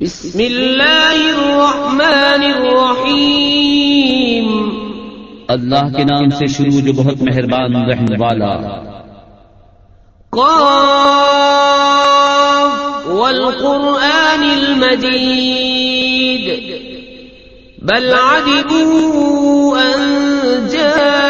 بسم اللہ الرحمن الرحیم۔ اللہ کے نام سے شروع جو بہت مہربان رحم والا۔ قاف والقرآن المجید۔ بل عجبوا أن جاءهم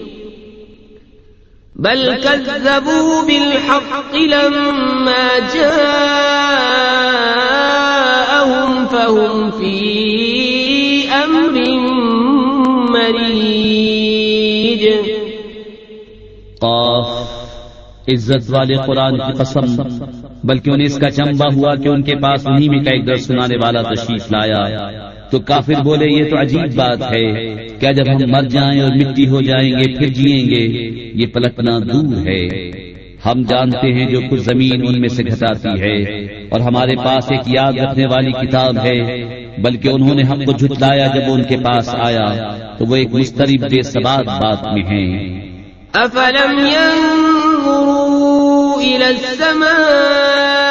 بل كذبوا بالحق لما جاءهم فهم في أمر مريج. قاف، عزت والے قرآن کی قسم، بلکہ انہیں اس کا چمبا ہوا کہ ان کے پاس انہی میں کا ایک در سنانے والا تشریف لایا۔ تو کافر بولے، یہ تو عجیب بات ہے۔ کیا جب ہم مر جائیں اور مٹی ہو جائیں گے، پھر جیئیں گے، یہ پلٹنا دور ہے۔ ہم جانتے ہیں جو کچھ زمین ان میں سے گھٹاتی ہے، اور ہمارے پاس ایک یاد رکھنے والی کتاب ہے۔ بلکہ انہوں نے ہم کو جھٹلایا جب وہ ان کے پاس آیا، تو وہ ایک مسترب بے سبات بات میں ہیں۔ أفلم ينظروا إلى السماء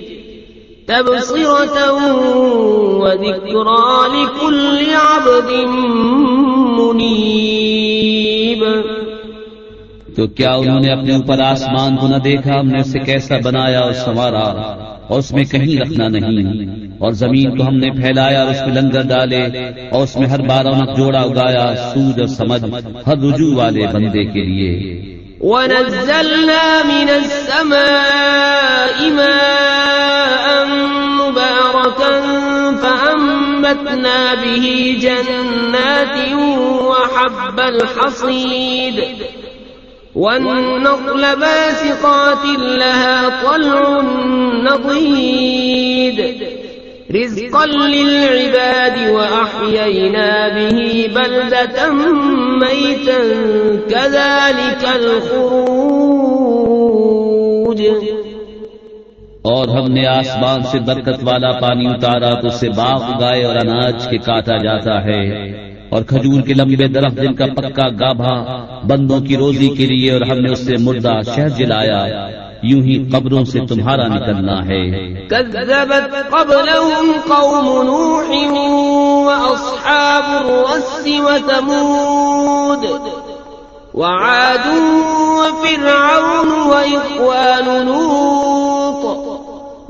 تبصرة وذكرى لكل عبد منيب. تو کیا انہوں نے اپنے اوپر آسمان کو نہ دیکھا؟ ہم نے اسے کیسا بنایا اور سنوارا؟ اور اس میں کہیں رکھنا نہیں۔ اور زمین کو ہم نے پھیلایا اور اس میں لنگر ڈالے۔ اور اس میں ہر بار رونق جوڑا اگایا سود اور سمجھ ہر رجوع والے بندے کے لیے۔ ونزلنا من السماء ماء فأنبتنا به جنات وحب الحصيد والنقل باسقات لها طلع نضيد رزقا للعباد وأحيينا به بلدة ميتا كذلك الخروج اور ہم نے آسمان سے برکت والا پانی اتارا تو اسے باغ اگائے اور اناج کے کاٹا جاتا ہے۔ اور کھجور کے لمبے درخت جن کا پکا گابھا بندوں کی روزی کے لیے اور ہم نے اس سے مردہ شہر جلایا، یوں ہی قبروں سے تمہارا نکلنا ہے۔ كذبت قبلهم قوم نوح وأصحاب الرس وثمود وعاد وفرعون وإخوان لوط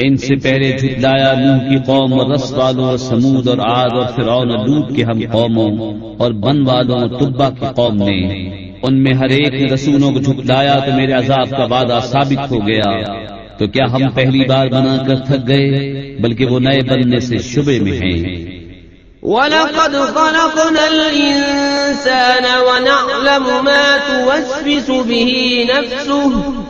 ان سے پہلے جھٹلایا نوح کی قوم اور رس والوں اور سمود اور عاد اور فرعون اور لوٹ کے ہم قوموں اور بن والوں اور تبا کی قوم نے۔ ان میں ہر ایک نے رسولوں کو جھٹلایا تو میرے عذاب کا وعدہ ثابت ہو گیا۔ تو کیا ہم پہلی بار بنا کر تھک گئے؟ بلکہ وہ نئے بننے سے شبے میں ہیں۔ ولقد خلقنا الإنسان ونعلم ما توسوس به نفسه۔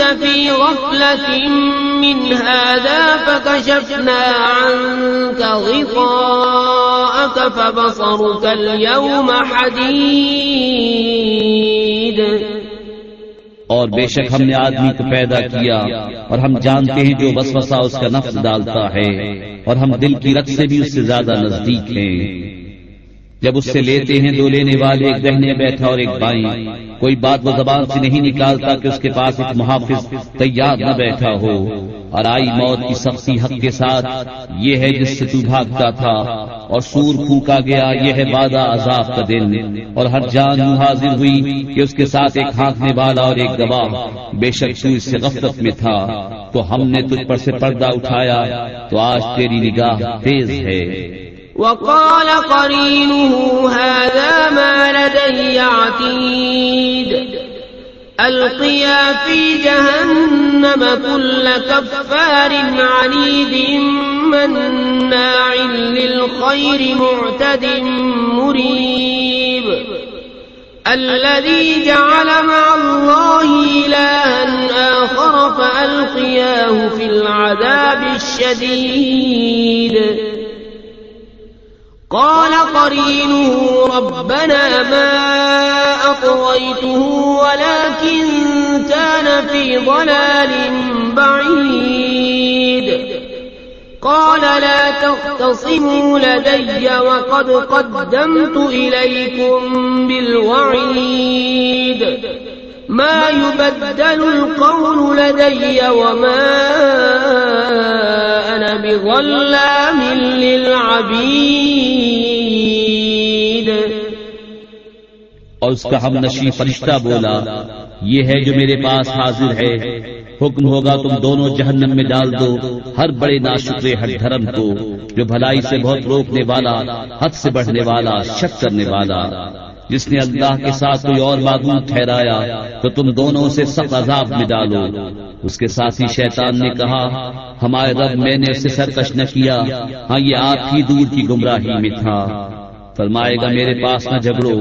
في غفلة من هذا فكشفنا عنك غطاءك فبصرك اليوم حديد. اور بے شک ہم نے آدمی کو پیدا کیا اور ہم جانتے ہیں جو بس بسا اس کا نفس ڈالتا ہے اور ہم دل کی رت سے بھی اس سے زیادہ نزدیک ہیں۔ جب اس سے لیتے ہیں دو لینے والے، ایک دہنے بیٹھا اور ایک بائیں کوئی بات وہ زبان سے نہیں نکالتا کہ اس کے پاس ایک محافظ تیار نہ بیٹھا ہو۔ اور آئی موت کی سختی حق کے ساتھ یہ ہے جس سے تو بھاگتا تھا۔ اور سور پھونکا گیا، یہ ہے بادہ عذاب کا دن۔ اور ہر جان حاضر ہوئی کہ اس کے ساتھ ایک ہانکنے والا اور ایک گواہ بے شک تو اس سے غفلت میں تھا۔ تو ہم نے تجھ پر سے پردہ اٹھایا، تو آج تیری نگاہ تیز ہے۔ وقال قرينه هذا ما لدي عتيد. ألقيا في جهنم كل كفار عنيد مناع للخير معتد مريب. الذي جعل مع الله إلها آخر فألقياه في العذاب الشديد. قال قرينه ربنا ما أطويته ولكن كان في ضلال بعيد. قال لا تختصموا لدي وقد قدمت إليكم بالوعيد. ما يبدل القول لدي وما أنا بظلام للعبيد. اور اس کا ہم نشی فرشتہ بولا، یہ ہے جو میرے پاس حاضر ہے۔ حکم ہوگا تم دونوں جہنم میں ڈال دو، ہر بڑے ناشکرے، ہر دھرم کو، جو بھلائی سے بہت روکنے والا، حد سے بڑھنے والا، شک کرنے والا۔ جس نے اللہ کے ساتھ کوئی اور معدود ٹھہرایا، تو تم دونوں اسے سخت عذاب میں ڈالو۔ اس کے ساتھ ہی شیطان نے کہا، ہمارے رب میں نے اسے سرکش نہ کیا ہاں یہ آپ ہی دور کی گمراہی میں تھا۔ فرمائے گا، میرے پاس نہ جھگڑو،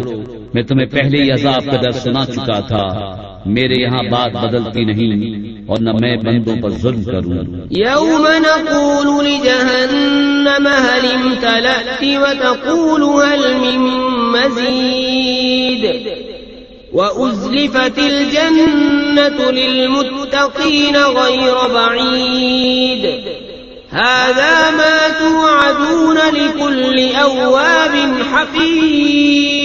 میں تمہیں پہلے ہی عذاب کا در سنا چکا تھا۔ میرے یہاں بات بدلتی نہیں اور نہ میں بندوں پر ظلم کروں۔ يوم نقول لجهنم هل امتلأت وتقول هل من مزيد وأزلفت الجنة للمتقين غير بعيد۔ هذا ما توعدون لكل أواب حفيظ۔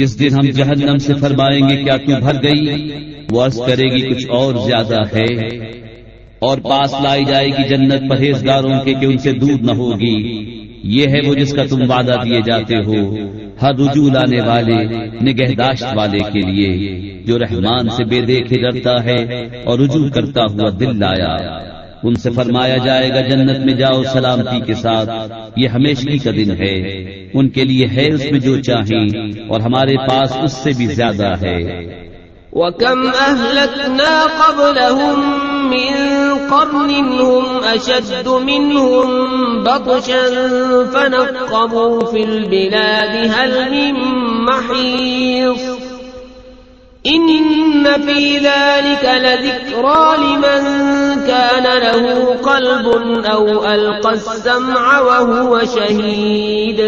جس دن ہم جہنم سے فرمائیں گے کیا تو بھر گئی؟ وہ عرض کرے گی کچھ اور زیادہ ہے اور پاس لائی جائے گی جنت پرہیزگاروں کے کہ ان سے دور نہ ہوگی۔ یہ ہے وہ جس کا تم وعدہ دیے جاتے ہو، ہر رجوع لانے والے، نگہداشت والے کے لیے، جو رحمان سے بے دیکھے ڈرتا ہے اور رجوع کرتا ہوا دل لایا۔ ان سے فرمایا جائے گا، جنت میں جاؤ سلامتی کے ساتھ۔ یہ ہمیشہ کا دن ہے۔ ان کے لیے ہے اس میں جو چاہیں اور ہمارے پاس اس سے بھی زیادہ ہے۔ وكم أهلكنا قبلهم من قرن هم أشد منهم بطشا فنقبوا في البلاد هل من محيص إن في ذلك لذكرى لمن كان له قلب أو ألقى السمع وهو شهيد.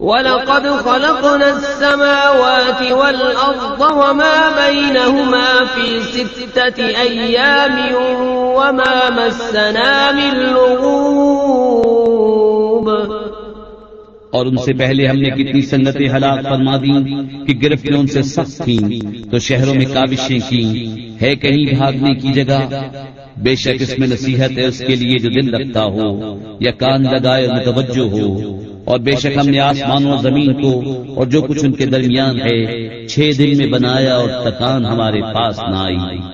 وَلَقَدْ خَلَقْنَا السَّمَاوَاتِ وَالْأَرْضَ وَمَا بَيْنَهُمَا فِي سِتَّةِ أَيَّامٍ وَمَا مَسَّنَا مِن لُّغُوبٍ. اور ان سے پہلے ہم نے کتنی سنتیں ہلاک فرما دی کہ گرفتیں ان سے سخت تھیں۔ تو شہروں میں کاوشیں کی ہے کہیں بھاگنے کی جگہ؟ بے شک اس میں نصیحت ہے اس کے لیے جو دل رکھتا ہو یا کان لگائے اور متوجہ ہو۔ اور بے شک ہم نے آسمان و زمین کو اور جو کچھ ان کے درمیان ہے چھ دن میں بنایا اور تکان ہمارے پاس نہ آئی۔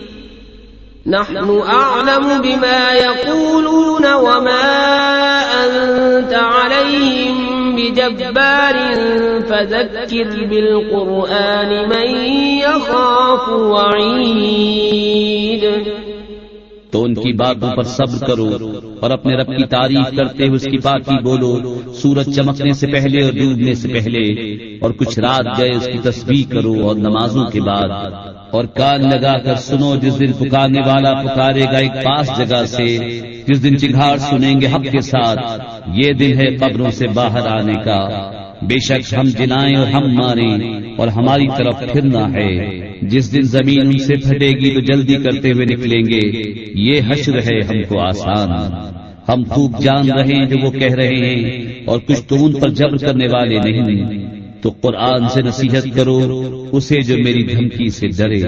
نحن أعلم بما يقولون وما أنت عليهم بجبار فذكر بالقرآن من يخاف وعيد تو ان کی باتوں پر صبر کرو اور اپنے رب کی تعریف کرتے ہوئے اس کی باقی بولو، سورج چمکنے سے پہلے اور ڈوبنے سے پہلے، اور کچھ رات گئے اس کی تصویر کرو اور نمازوں کے بعد اور کان لگا کر سنو، جس دن پکارنے والا پکارے گا ایک پاس جگہ سے، جس دن چگھاڑ سنیں گے حق کے ساتھ، یہ دن ہے قبروں سے باہر آنے کا۔ بے شک ہم جلائیں اور ہم ماریں اور ہماری طرف پھرنا ہے۔ جس دن زمین ان سے پھٹے گی تو جلدی کرتے ہوئے نکلیں گے۔ یہ حشر ہے ہم کو آسان۔ ہم خوب جان رہے ہیں جو وہ کہہ رہے ہیں اور کچھ تو ان پر جبر کرنے والے نہیں۔ تو قرآن سے نصیحت کرو اسے جو میری دھمکی سے ڈرے۔